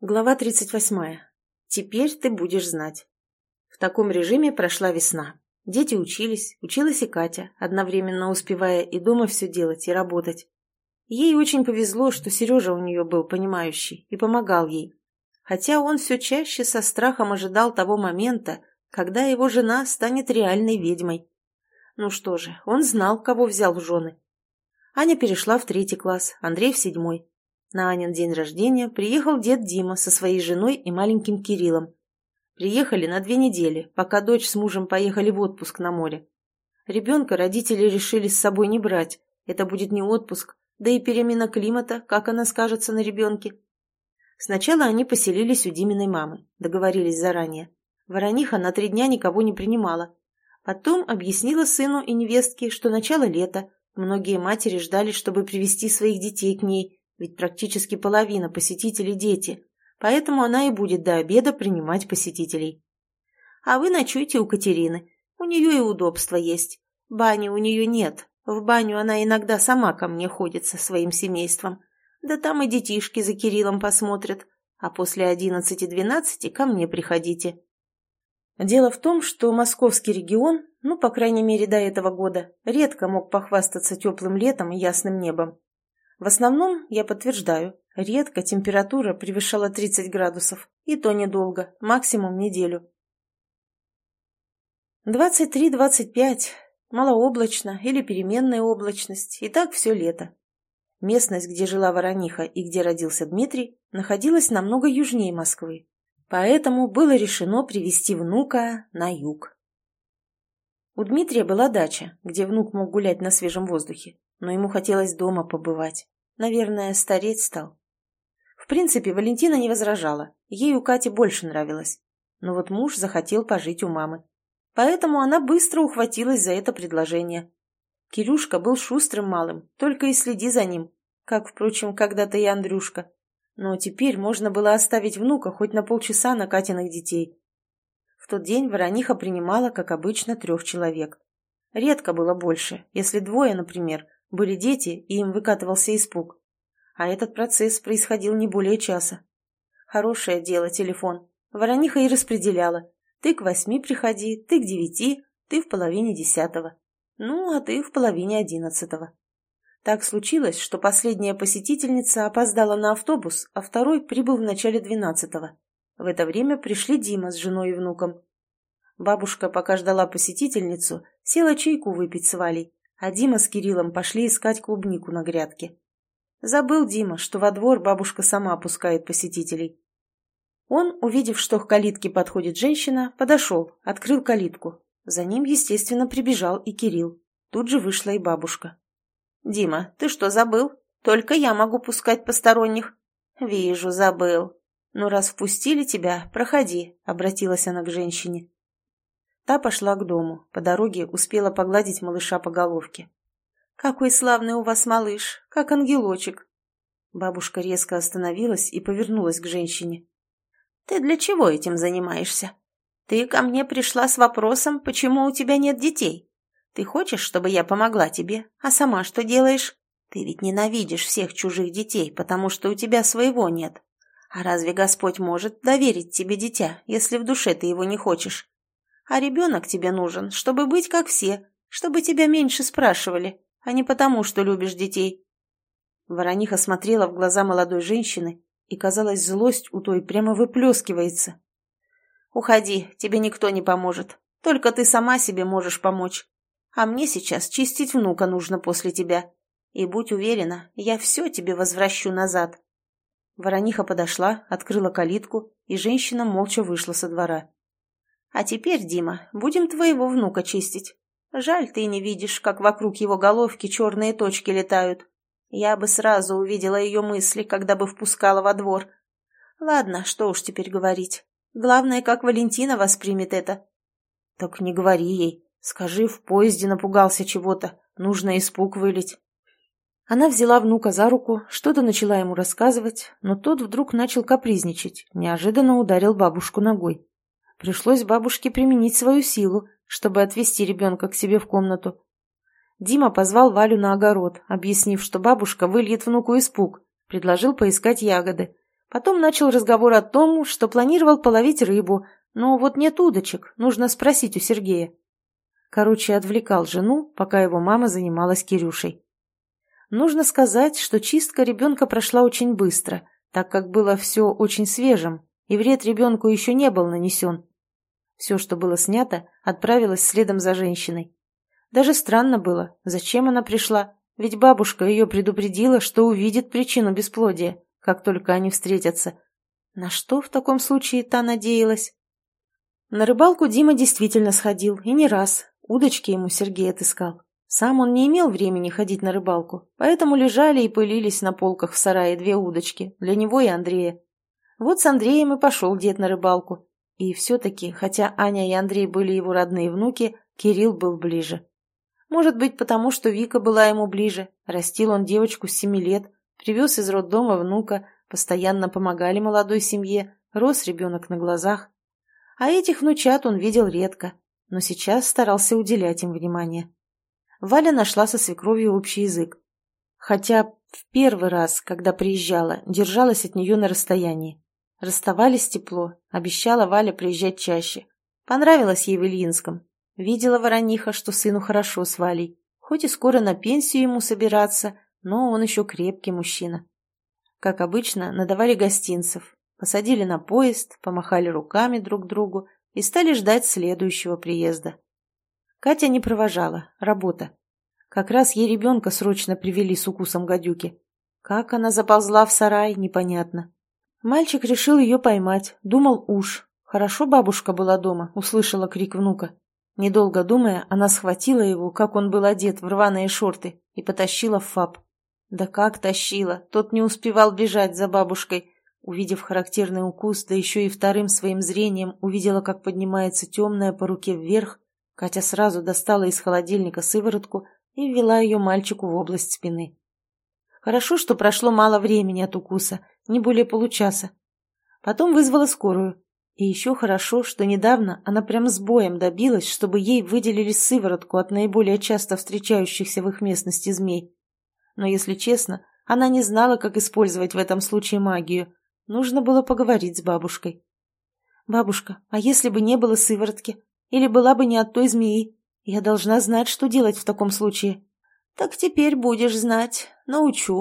Глава 38. Теперь ты будешь знать. В таком режиме прошла весна. Дети учились, училась и Катя, одновременно успевая и дома все делать, и работать. Ей очень повезло, что Сережа у нее был понимающий и помогал ей. Хотя он все чаще со страхом ожидал того момента, когда его жена станет реальной ведьмой. Ну что же, он знал, кого взял в жены. Аня перешла в третий класс, Андрей в седьмой. На Анин день рождения приехал дед Дима со своей женой и маленьким Кириллом. Приехали на две недели, пока дочь с мужем поехали в отпуск на море. Ребенка родители решили с собой не брать, это будет не отпуск, да и перемена климата, как она скажется на ребенке. Сначала они поселились у Диминой мамы, договорились заранее. Ворониха на три дня никого не принимала. Потом объяснила сыну и невестке, что начало лета, многие матери ждали, чтобы привести своих детей к ней, ведь практически половина посетителей дети, поэтому она и будет до обеда принимать посетителей. А вы ночуйте у Катерины, у нее и удобства есть. Бани у нее нет, в баню она иногда сама ко мне ходит со своим семейством. Да там и детишки за Кириллом посмотрят, а после одиннадцати-двенадцати ко мне приходите. Дело в том, что московский регион, ну, по крайней мере, до этого года, редко мог похвастаться теплым летом и ясным небом. В основном, я подтверждаю, редко температура превышала 30 градусов, и то недолго, максимум неделю. 23-25, малооблачно или переменная облачность, и так все лето. Местность, где жила Ворониха и где родился Дмитрий, находилась намного южнее Москвы, поэтому было решено привезти внука на юг. У Дмитрия была дача, где внук мог гулять на свежем воздухе но ему хотелось дома побывать. Наверное, стареть стал. В принципе, Валентина не возражала, ей у Кати больше нравилось. Но вот муж захотел пожить у мамы. Поэтому она быстро ухватилась за это предложение. Кирюшка был шустрым малым, только и следи за ним, как, впрочем, когда-то и Андрюшка. Но теперь можно было оставить внука хоть на полчаса на Катиных детей. В тот день Ворониха принимала, как обычно, трех человек. Редко было больше, если двое, например, были дети, и им выкатывался испуг. А этот процесс происходил не более часа. Хорошее дело телефон. Ворониха и распределяла. Ты к восьми приходи, ты к девяти, ты в половине десятого. Ну, а ты в половине одиннадцатого. Так случилось, что последняя посетительница опоздала на автобус, а второй прибыл в начале двенадцатого. В это время пришли Дима с женой и внуком. Бабушка, пока ждала посетительницу, села чайку выпить с Валей, а Дима с Кириллом пошли искать клубнику на грядке. Забыл Дима, что во двор бабушка сама пускает посетителей. Он, увидев, что к калитке подходит женщина, подошел, открыл калитку. За ним, естественно, прибежал и Кирилл. Тут же вышла и бабушка. «Дима, ты что, забыл? Только я могу пускать посторонних». «Вижу, забыл. Ну, раз впустили тебя, проходи», — обратилась она к женщине. Та пошла к дому, по дороге успела погладить малыша по головке. «Какой славный у вас малыш, как ангелочек!» Бабушка резко остановилась и повернулась к женщине. «Ты для чего этим занимаешься? Ты ко мне пришла с вопросом, почему у тебя нет детей. Ты хочешь, чтобы я помогла тебе, а сама что делаешь? Ты ведь ненавидишь всех чужих детей, потому что у тебя своего нет. А разве Господь может доверить тебе дитя, если в душе ты его не хочешь? А ребенок тебе нужен, чтобы быть как все, чтобы тебя меньше спрашивали, а не потому, что любишь детей». Ворониха смотрела в глаза молодой женщины, и, казалось, злость у той прямо выплескивается. «Уходи, тебе никто не поможет. Только ты сама себе можешь помочь. А мне сейчас чистить внука нужно после тебя. И будь уверена, я все тебе возвращу назад». Ворониха подошла, открыла калитку, и женщина молча вышла со двора. А теперь, Дима, будем твоего внука чистить. Жаль, ты не видишь, как вокруг его головки черные точки летают. Я бы сразу увидела ее мысли, когда бы впускала во двор. Ладно, что уж теперь говорить. Главное, как Валентина воспримет это. Так не говори ей. Скажи, в поезде напугался чего-то. Нужно испуг вылить. Она взяла внука за руку, что-то начала ему рассказывать, но тот вдруг начал капризничать, неожиданно ударил бабушку ногой. Пришлось бабушке применить свою силу, чтобы отвести ребенка к себе в комнату. Дима позвал Валю на огород, объяснив, что бабушка выльет внуку испуг, предложил поискать ягоды. Потом начал разговор о том, что планировал половить рыбу, но вот нет удочек, нужно спросить у Сергея. Короче, отвлекал жену, пока его мама занималась Кирюшей. Нужно сказать, что чистка ребенка прошла очень быстро, так как было все очень свежим, и вред ребенку еще не был нанесен. Все, что было снято, отправилось следом за женщиной. Даже странно было, зачем она пришла, ведь бабушка ее предупредила, что увидит причину бесплодия, как только они встретятся. На что в таком случае та надеялась? На рыбалку Дима действительно сходил, и не раз. Удочки ему Сергей отыскал. Сам он не имел времени ходить на рыбалку, поэтому лежали и пылились на полках в сарае две удочки, для него и Андрея. Вот с Андреем и пошел дед на рыбалку. И все-таки, хотя Аня и Андрей были его родные внуки, Кирилл был ближе. Может быть, потому что Вика была ему ближе, растил он девочку с семи лет, привез из роддома внука, постоянно помогали молодой семье, рос ребенок на глазах. А этих внучат он видел редко, но сейчас старался уделять им внимание. Валя нашла со свекровью общий язык. Хотя в первый раз, когда приезжала, держалась от нее на расстоянии. Расставались тепло, обещала Валя приезжать чаще. Понравилось ей в Ильинском. Видела ворониха, что сыну хорошо с Валей. Хоть и скоро на пенсию ему собираться, но он еще крепкий мужчина. Как обычно, надавали гостинцев, посадили на поезд, помахали руками друг другу и стали ждать следующего приезда. Катя не провожала, работа. Как раз ей ребенка срочно привели с укусом гадюки. Как она заползла в сарай, непонятно. Мальчик решил ее поймать, думал уж. Хорошо бабушка была дома, услышала крик внука. Недолго думая, она схватила его, как он был одет, в рваные шорты, и потащила в фаб. Да как тащила, тот не успевал бежать за бабушкой. Увидев характерный укус, да еще и вторым своим зрением увидела, как поднимается темная по руке вверх, Катя сразу достала из холодильника сыворотку и ввела ее мальчику в область спины. Хорошо, что прошло мало времени от укуса, не более получаса. Потом вызвала скорую. И еще хорошо, что недавно она прям с боем добилась, чтобы ей выделили сыворотку от наиболее часто встречающихся в их местности змей. Но, если честно, она не знала, как использовать в этом случае магию. Нужно было поговорить с бабушкой. «Бабушка, а если бы не было сыворотки? Или была бы не от той змеи? Я должна знать, что делать в таком случае». «Так теперь будешь знать. Научу»,